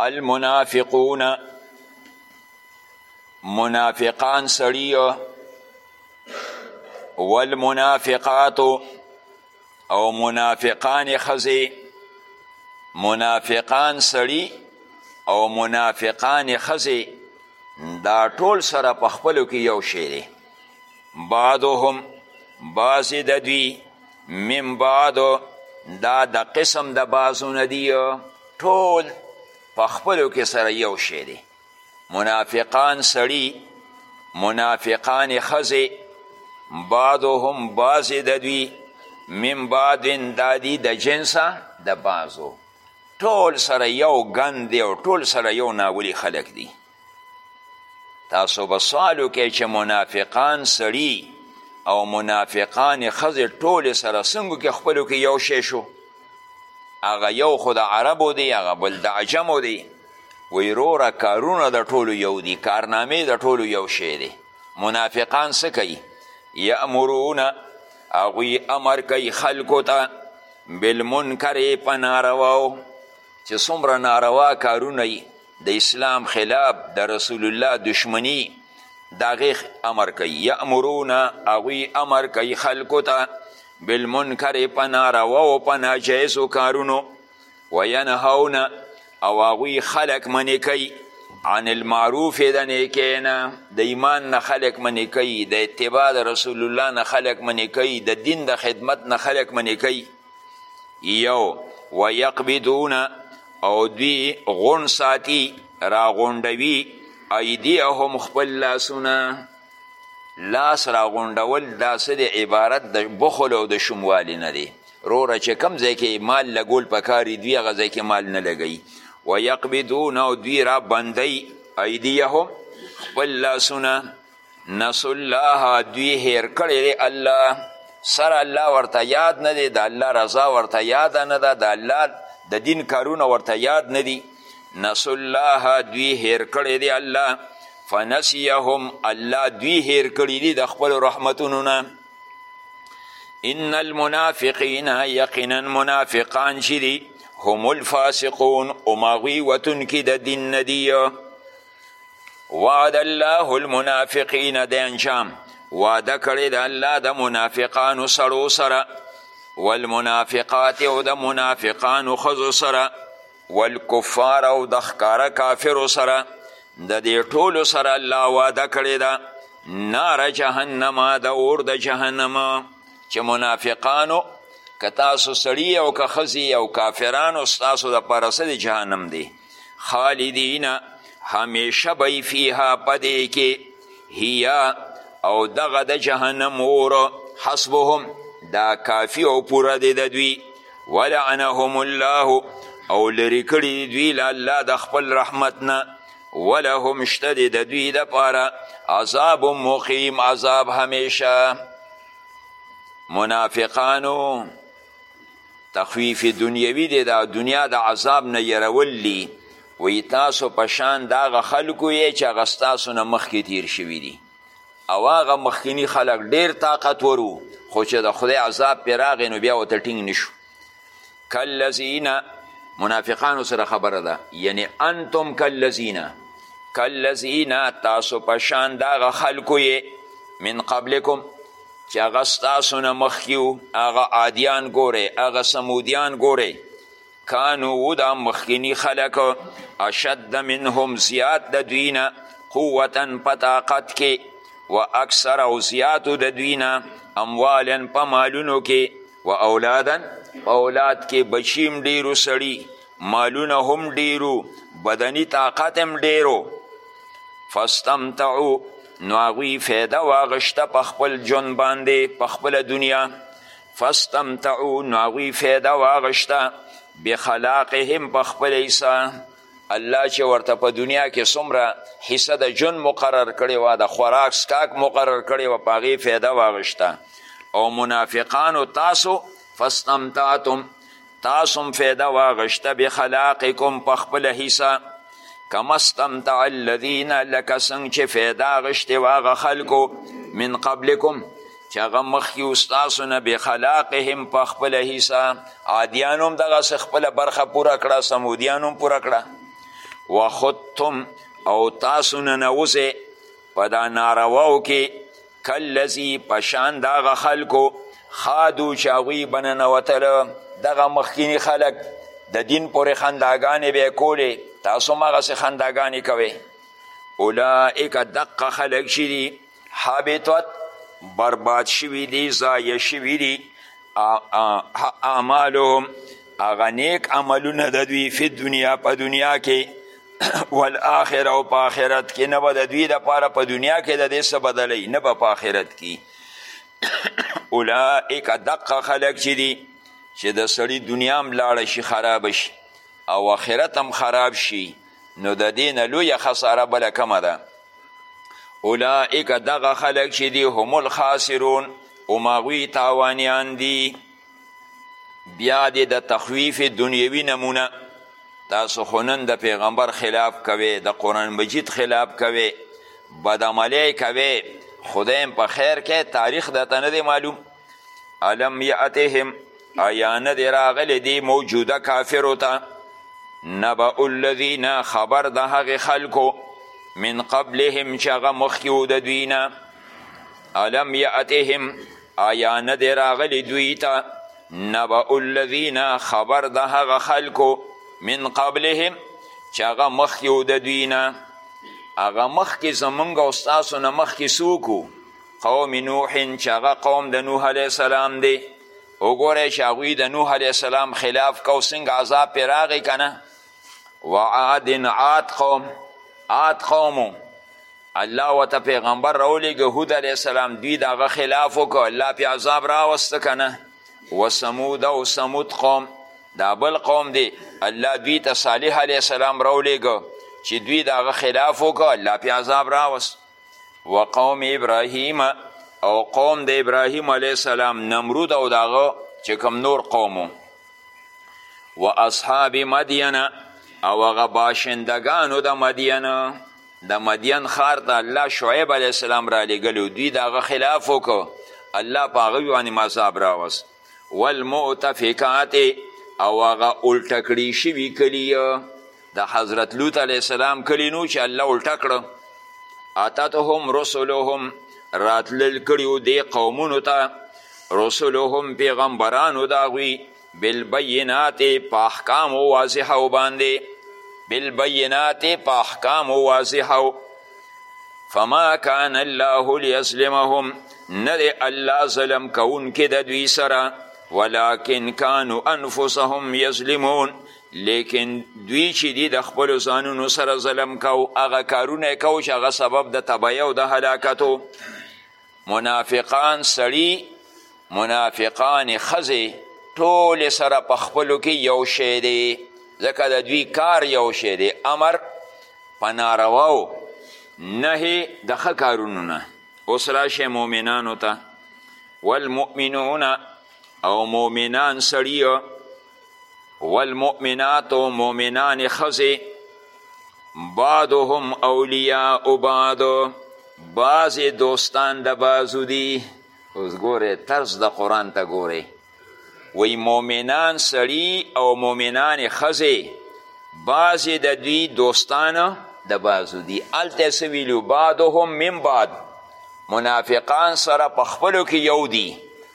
المنافقون منافقان سړی والمنافقات او منافقان خزی منافقان سړی او منافقان خزی دا ټول سره په خپلو کې یو شی دی بعضهم بعضې د دوی من بعد دا د قسم د بعضو نه دي ټول په خپلو کې سره یو شی دی منافقان سړي منافقان ښځې بعضهم بعضې د دوی من بعدن دا دي د جنسه د بعضو ټول سره یو ګند دی او ټول سره یو ناولي خلک دي تاسو به سوال وکړئ چې منافقان سړي او منافقان ښځې ټولې سره څنګه کې خپلو کې یو شی شو هغه یو خو د عربو دی هغه بل د عجمو دی وی روره کارونه د ټولو یو دي کارنامې د ټولو یو شی دی منافقان څه کوي یامرون هغوی امر کوي خلکو ته بالمنکر په نارواو چې څومره ناروا کارونه یي د اسلام خلاف د رسول الله دشمنی داغه امر کوي یامرون هغوی امر کوي خلکو ته بالمنکر په ناروا او په ناجایزو کارونو وینهون او هغوی خلک منې کوي عن المعروف د نیکۍ نه د ایمان نه خلک منې کوي د اتباع د رسول الله نه خلک منې کوي د دین د خدمت نه خلک منې کوي یو ویقبدون او دوی غون ساتی را غونډوي ایدیهم خپل لاسونه لاس را غونډول دا څه دی عبارت د بخل او د شوموالي نه دی روره چې کم ځای کې مال لګول پکاري دوی هغه ځای کې مال نه لګوي ویقبدون او دوی را بندوي ایدیهم خپل لاسونه نسو الله دوی هیر کړی دی الله سره الله ورته یاد نه دی د الله رضا ورته یاد نه ده د الله د دین کارونه ورته یاد نه دي نسو الله دوی هیر کړی دی الله فنسیهم الله دوی هیر کړی دی د خپل رحمتونو نه ان المنافقین یقینا منافقان چې دي هم الفاسقون او ماغوی وتونکي د دین نه دي وعد الله المنافقین د انجام وعده کړې د الله د منافقانو سړو سره والمنافقات او د منافقانو ښځو سره والکفار او د ښکاره کافرو سره د دې ټولو سره الله وعده کړې ده نار جهنم د اور د جهنم چې منافقانو که تاسو سړي او که ښځې او کافرانو ستاسو دپاره څه د جهنم دی خالدین همیشه به فیها پدې کې هیا او دغه د جهنم اور حسبهم دا کافی او پوره دی د دوی ولعنهم الله او لرې کړي دوی له الله د خپل رحمت نه ولهم شته دی د دوی دپاره عذاب مقیم عذاب همیشه منافقانو تخویف دنیوی دی دا دنیا د عذاب نه یرول دی وی تاسو پشان دا غ خلکو یې چې هغه ستاسو نه مخکې تیر شوي دي او هغه مخکینی خلک ډیر طاقتور وو خو چې د خدای عذاب پې راغی نو بیا ورته ټینګ نشو کلذین منافقانو سره خبره ده یعنی انتم کلذین کلذین تاسو پشان دا غ خلکو یې من قبلکم چې هغه ستاسو نه مخکې وو هغه عادیان ګورئ هغه سمودیان ګورئ کانو و دا مخکینی خلق اشد منهم زیات د دوی نه قوتا په طاقت کې و اکثر او زیاتو د دوی نه اموالا په مالونو کې و اولادا په اولاد کې بچیم ډیرو سړي مالونه هم ډیرو بدني طاقت هم ډیرو فاستمتعو نو هغوی فایده واغشته په خپل ژوند باندې په خپله دنیا فاستمتعو نو هغوی فایده واغشته بخلاقهم په خپل حصه الله چې ورته په دنیا کې څومره حصه د جون مقرر کړې وه د خوراک سکاک مقرر کړې وه په هغې فایده واغېسته او منافقانو تاسو فاستمتعتم تاسو هم فایده واغېسته بخلاقکم په خپله حصه کما استمتع الذین لکه څنګه چې فایده اغېستې وه هغه خلکو من قبلکم چې هغه مخکې استاسو نه بې خلاقهم په خپله حصه عادیانو هم دغسې خپله برخه پوره کړه سمودیانو هم پوره کړه وخودتم او تاسو ننوځئ په دا نارواو کې کلذي په شان د هغه خلکو خادو چې هغوی به ننوتله دغه مخکیني خلک د دین پورې خنداګانې به یې کولې تاسو هم هغسې خنداګانې کوئ اولئک دقه خلک چې دي حبطت برباد شوي دي ضایع شوي دي اعمالهم هغه نیک عملونه د دوی فی دنیا په دنیا کې والآخر او په آخرت کې نه به د دوی دپاره په دنیا کې د دې څه بدلوي نه به په آخرت کې اولئک دقه خلک چې دي چې د سړي دنیا هم لاړه شي خرابه شي او آخرت هم خراب شي نو د دې نه لویه خساره بله کمه ده اولئک دغه خلک چې دي هم الخاسرون هماغوی تاوانیان دي بیا دې د تخویف دنیوي نمونه تاسو خو نن د پیغمبر خلاف کوي د قرآن مجید خلاف کوي بدعملی کوي خدایم په خیر کې تاریخ درته نه دی معلوم الم یاتهم ایا نه دی راغلی دی موجوده کافرو ته نبا الذین خبر د هغې خلکو من قبلهم چې هغه مخکې و د دوی نه الم یاتهم ایا نه دی راغلی دوی ته نبا الذین خبر د هغه خلکو من قبلهم چې هغه مخکې و د دوی نه هغه مخکې زمونږ او ستاسو نه مخکې څوک قوم نوح چې هغه قوم د نوح علیه السلام دی وګورئ چې هغوی د نوح علیه السلام خلاف کو څنګه عذاب پرې راغی که نه وعاد عاد قوم عاد قومو الله ورته پیغمبر راولیږه هود علیه السلام دوی د هغه خلاف وکړو الله پې عذاب راوسته که نه وثمود او ثمود قوم دا بل قوم دی الله دوی ته صالح علیه السلام راولیږه چې دوی د هغه خلاف وکړو الله پې عذاب راوست و قوم ابراهیم او قوم د ابراهیم علیه السلام نمرود او داغه چې کوم نور قومو و اصحاب مدین او هغه باشندګانو د مدین د مدین ښار ته الله شعیب علیه السلام رالیږلی دوی د هغه خلاف وکړو الله په هغوی باندې عذاب راوست والمؤتفکات او هغه الټه کړی شوي کلی د حضرت لوط علیه السلام کلی نو چې الله الټه کړه اتتهم رسلهم راتلل کړیو دې قومونو ته رسلهم پیغمبرانو د هغوی بالبینات په احکامو واضحو باندې بالبینات په احکامو واضحو فما کان الله لیظلمهم نه دی الله ظلم کوونکی د دوی سره ولکن کانو انفسهم یظلمون لیکن دوی چې دی د خپلو ځانونو سره ظلم کو هغه کارونه یې کو چې هغه سبب د تبعیه او د هلاکتو منافقان سړي منافقان ښځې ټولې سره په خپلو کې یو شی دی ځکه د دوی کار یو شی دی امر په نارواو نهې د ښه کارونو نه اوس راشئ مؤمنانو ته والمؤمنون او مؤمنان سړي والمؤمنات مؤمنان خزی بعضهم اولیاء بعض بعض دوستان د بعضو دی اوس ګوره طرز د قرآن ته ګوره وی مؤمنان سړی او مؤمنان خزی بعض د دوی دوستان د بعضو دی الته سویلو بعضهم من بعض منافقان سره په خپلو کې یو دی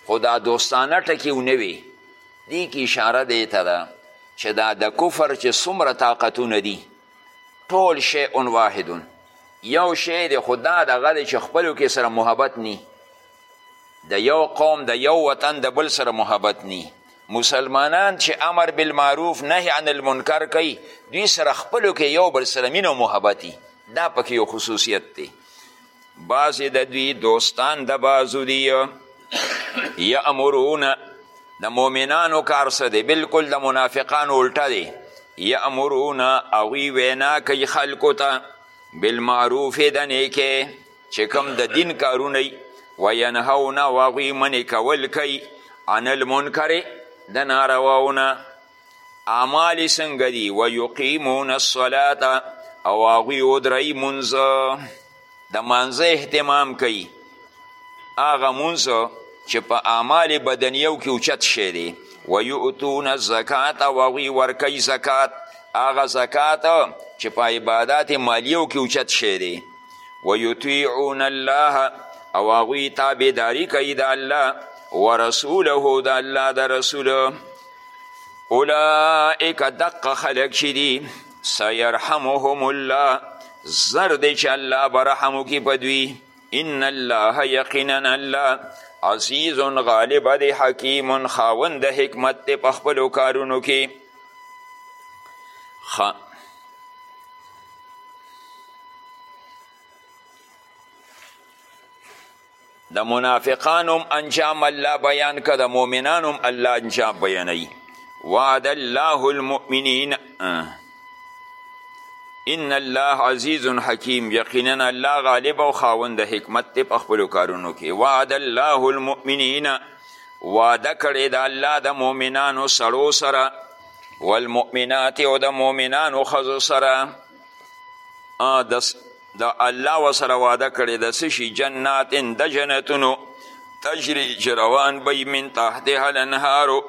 خو دا دوستانه ټکی ونه وی دې کې اشاره دې ته ده چې دا د کفر چې څومره طاقتونه دي ټول شیء واحدون یو شی دی خو دا دغه دی چې خپلو کې سره محبت نی د یو قوم د یو وطن د بل سره محبت نی مسلمانان چې امر بالمعروف نهی عن المنکر کوي دوی سره خپلو کې یو بل سره مینه او محبتي دا پکې یو خصوصیت دی بعضې د دوی دوستان د بعضو دي یامرون د مؤمنانو کار څه دی بلکل د منافقانو الټه دی یامرون هغوی وینا کوي خلکو ته بالمعروف د نیکې چې کوم د دین کارونه وي وینهونه او هغوی منې کول کوي عن المنکر د نارواونه اعمال څنګه دي ویقیمون الصلاه او هغوی ودروي مونځ د مانځه اهتمام کوي هغه مونځ چې په اعمال بدنیو کې اوچت شی دی ویؤتون الزکات او هغوی ورکوي زکات هغه زکات چې په عبادات مالیو کې اوچت شی دی ویطیعون الله او هغوی تابعداري کوي د الله ورسوله د الله د رسول اولئک دقه خلق چې دي سیرحمهم الله زر دی چې الله به رحم وکړي په دوی ان الله یقینا الله عزیز غالب دی حکیم خاوند حکمت دی په خپلو کارونو کې خ... د منافقانو هم انجام الله بیان که د مؤمنانو هم الله انجام بیانوي وعد الله المؤمنین ان الله عزیز حکیم یقینا الله غالب او خاوند حکمت دی په خپلو کارونو کې وعد الله المؤمنین وعده کړې د الله د مؤمنانو سړو سره والمؤمنات او د مؤمنانو ښځو سره د د الله وسره وعده کړې د څه شي جنات د جنتونو تجري چې روان به من تحتها الانهارو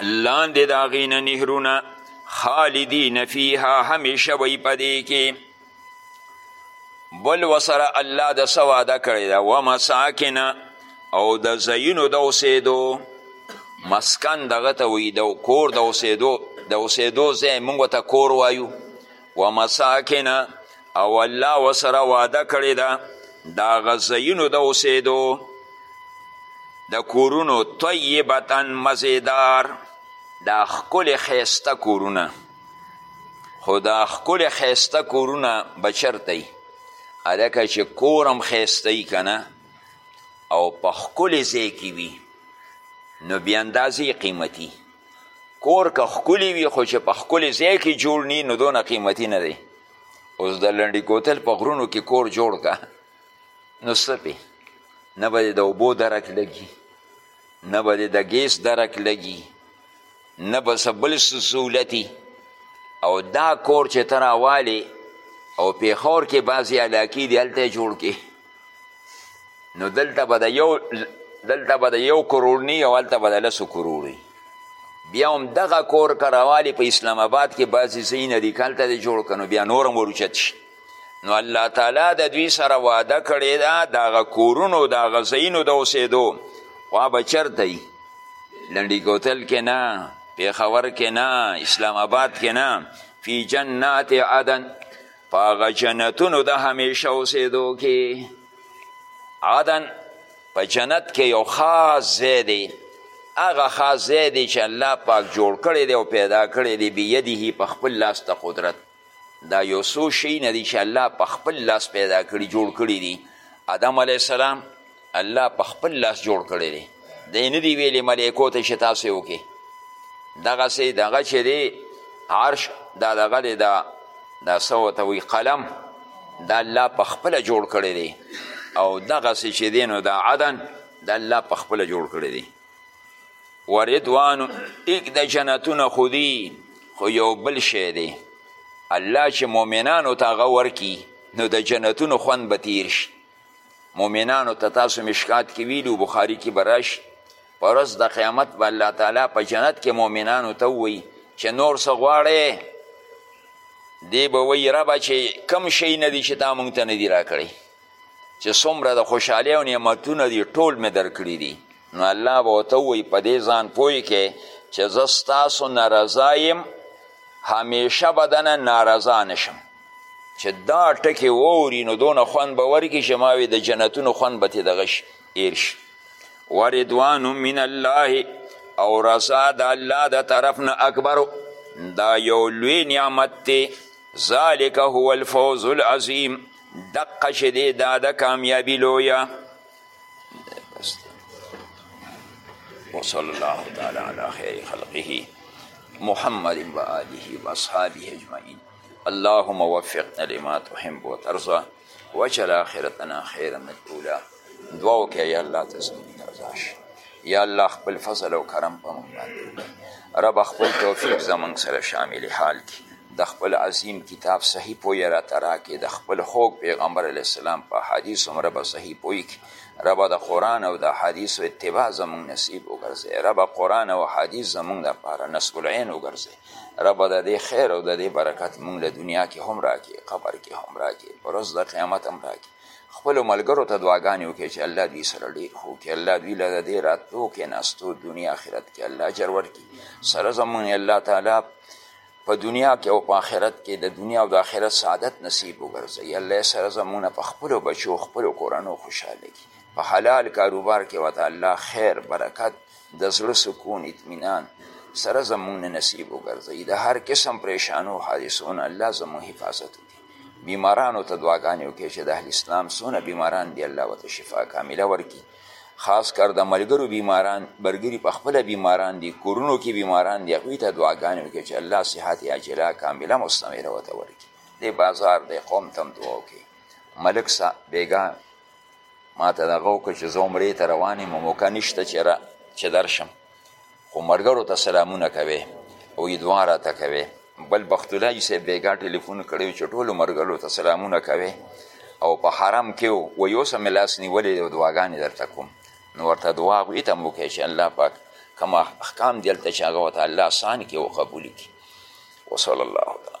لاندې د هغې نه نهرونه خالدین فیها همیشه به په دې کې بل وسره الله د څه وعده کړې ده ومساکنه او د ځایونو د اوسېدو مسکن دغه ته وایي د کور د اوسېدو د اوسېدو ځای موږ ته کور وایو و مساکنه او الله وسره وعده کړې ده د هغه ځایونو د اوسېدو د کورونو طیبتا مزیدار دا ښکلې ښایسته کورونه خو دا ښکلې ښایسته کورونه به چېرته وي هلکه چې کور هم ښایسته وي که نه او په ښکلې ځای کې وي نو بې اندازې قیمتي کور که ښکلي وي خو چې په ښکلې ځای کې جوړ نی نو دونه قیمتي نه دی اوس د لنډي کوتل په غرونو کې کور جوړ که نو څه نه به د اوبو درک لګي نه به د ګیس درک لګي نه به څه بل سهولتي او دا کور چې ته راوالې او پیښور کې بعضې علاقې دي هلته جوړ کې نو دلته به د یو دلته به د یو کروړ نی او هلته به د لسو کروړ وي بیا هم دغه کور که راوالې په اسلام آباد کې بعضې ځایونه دي که هلته دې جوړ که نو بیا نور هم وروچت شي نو الله تعالی د دوی سره وعده کړې ده د هغه کورونو د هغه ځایونو د اوسېدو خو هغه به چېرته وي لنډي کوتل کې نه پېښور کې نه اسلام آباد کې نه فی جنات عدن په هغه جنتونو د همیشه اوسېدو کې عدن په جنت کې یو خاص ځای دی هغه خاص ځای دی چې الله پاک جوړ کړی دی او پیدا کړی دی بیدهی په خپل لاس ته قدرت دا یو څو شیونه دي چې الله په خپل لاس پیدا کړي جوړ کړي دي آدم علیه السلام الله په خپل لاس جوړ کړی دی دی نه دی ویلې ملایکو ته چې تاسې وکړي دغسې دغه چې دی عرش دا دغه دی دا دا څه ورته وایي قلم دا الله په خپله جوړ کړی دی او دغسې چې دی نو دا عدن دا الله په خپله جوړ کړی دی وردوان ایک د جنتونه خودی خو یو بل شی دی الله چې مؤمنانو ته هغه ورکي نو د جنتونو خوند به تیر شي مؤمنانو ته تاسو مشکات کې ویلو بخاري کې به راشي په ورځ د قیامت به الله تعالی په جنت کې مؤمنانو ته ووایي چې نور څه غواړی دی به وایي ربه چې کم شی نه دی چې تا مونږ ته نه دی راکړی چې څومره د خوشحالۍ او نعمتونه دي ټول مې درکړي دي نو الله به ورته ووایي په دې ځان پوه کې چې زه ستاسو نه رضا یم همیشه به دنه نارضا نشم چې دا ټکې واوري نو دونه خوند به ورکړي چې ما د جنتونو خوند به تې دغه شي ایر شي وردوان من الله او رضا د الله د طرف نه اکبر دا یو لوی نعمت دی ذالک هو الفوز العظیم دقه چې دی دا د کامیابي لویه وصلى الله تعالى على خير خلقه محمد وآله وأصحابه أجمعين اللهم وفقنا لما تحب وترضى واجعل آخرتنا خيرا من الأولى دعا وکړه یا الله ته زموږ نه رضا شي یا الله خپل فضل او کرم په موږ باندې رب خپل توفیق زموږ سره شامل حال کړي د خپل عظیم کتاب صحیح پوی را تراکې د خپل خوږ پیغمبر علیه السلام په حدیث هم رب صحیح پوی کړي رب د قرآن او د حدیث و اتباع زموږ نصیب وګرځي رب قرآن او حدیث زموږ لپاره نصب العین وګرځي رب د دې خیر او د دې برکت موږ له دنیا کې هم راکې قبر کې هم راکې ورځ د قیامت هم راکې خپلو ملګرو ته دعاګانې وکړئ چې الله دوی سره ډېر ښه وکړي الله دوی له د دې راتلو کېناستو دنیا آخرت کې الله اجر ورکړي سره زمونږ الله تعالی په دنیا کې او په آخرت کې د دنیا او د آخرت سعادت نصیب وګرځوي الله سره زمونږ په خپلو بچو خپلو کورنو خوشحاله کړي په حلال کاروبار کې ورته الله خیر برکت د زړه سکون اطمینان سره زمونږ نصیب وګرځوي د هر قسم پریشانو حادثو نه الله زمونږ حفاظت وکړي بیمارانو ته دعاګانې وکړي چې د اهل اسلام څونه بیماران دی الله ورته شفا کامله ورکړي خاص کر د ملګرو بیماران برګري په خپله بیماران دي کورونو کې بیماران دي هغوی ته دعاګانې وکړي چې الله صحت عاجله کامله مستمره ورته ورکړي دی بازار دی قوم ته هم دعا وکړي ملک سا بیګا ما ته دغه وکړه چې زه عمرې ته روان یم موقع نشته چې را چې درشم خو مرګرو ته سلامونه کوي او دعا راته کوي بل بختولای صاحب بیګا ټلیفون کړی چې ټولو مرګرو ته سلامونه کوي او په حرم کې و یو سم لاس نیولې او دعاګانې درته کوم نو ورته دعا هغوی ته هم وکړئ چې الله پاک کوم احکام دلته چې هغه ورته الله اسان کړي او قبول کړي وصلی الله تعالی